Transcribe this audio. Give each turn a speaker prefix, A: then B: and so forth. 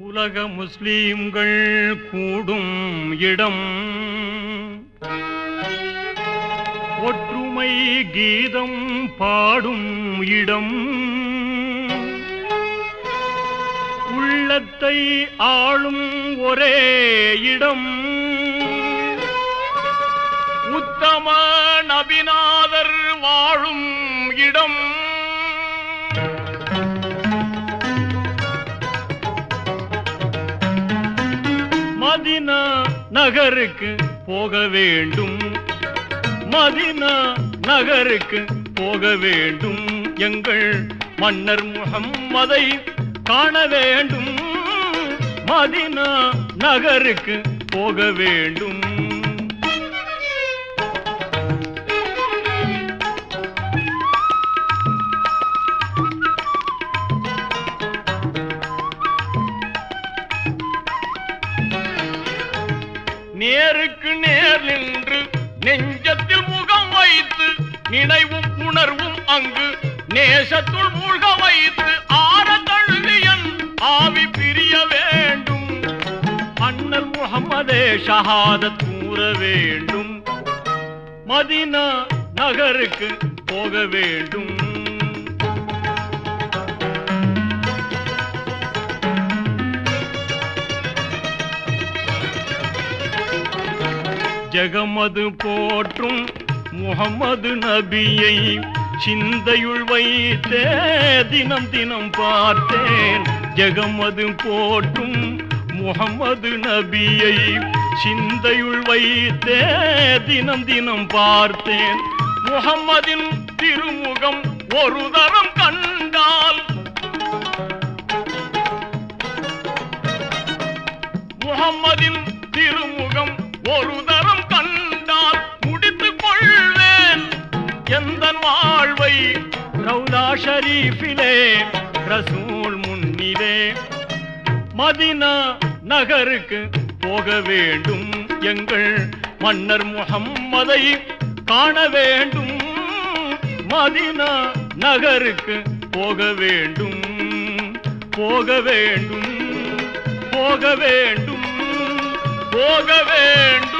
A: உலக முஸ்லீம்கள் கூடும் இடம். ஒற்றுமை கீதம் பாடும் இடம். உள்ளத்தை ஆளும் ஒரே இடம். உத்தமா இடம் மதினா நகருக்கு போக வேண்டும். மதினா நகருக்கு போக வேண்டும். எங்கள் மன்னர் முகம்மதை காண வேண்டும். மதினா நகருக்கு போக வேண்டும். நேருக்கு நேர் நின்று நெஞ்சத்தில் முகம் வைத்து நினைவும் உணர்வும் அங்கு நேசத்துள் மூழ்க வைத்து ஆற தழுவியன் ஆவி பிரிய வேண்டும். அண்ணல் முகமதே ஷஹாதத் கூற வேண்டும். மதினா நகருக்கு போக வேண்டும். ஜகமது போற்றும் முகமது நபியை சிந்தையுள் வைத்தே தினம் தினம் பார்த்தேன். ஜெகமது போற்றும் முகமது நபியை சிந்தையுள் வைத்தே தினம் தினம் பார்த்தேன். முகம்மதின் திருமுகம் ஒரு தரம் கண்டால் முகம்மதின் வாழ்வை ரவுதா ஷரீஃபிலே ரசூல் முன்னிலே. மதினா நகருக்கு போக வேண்டும் எங்கள் மன்னர் முகம்மதை காண வேண்டும். மதினா நகருக்கு போக வேண்டும் போக வேண்டும் போக வேண்டும் போக வேண்டும்.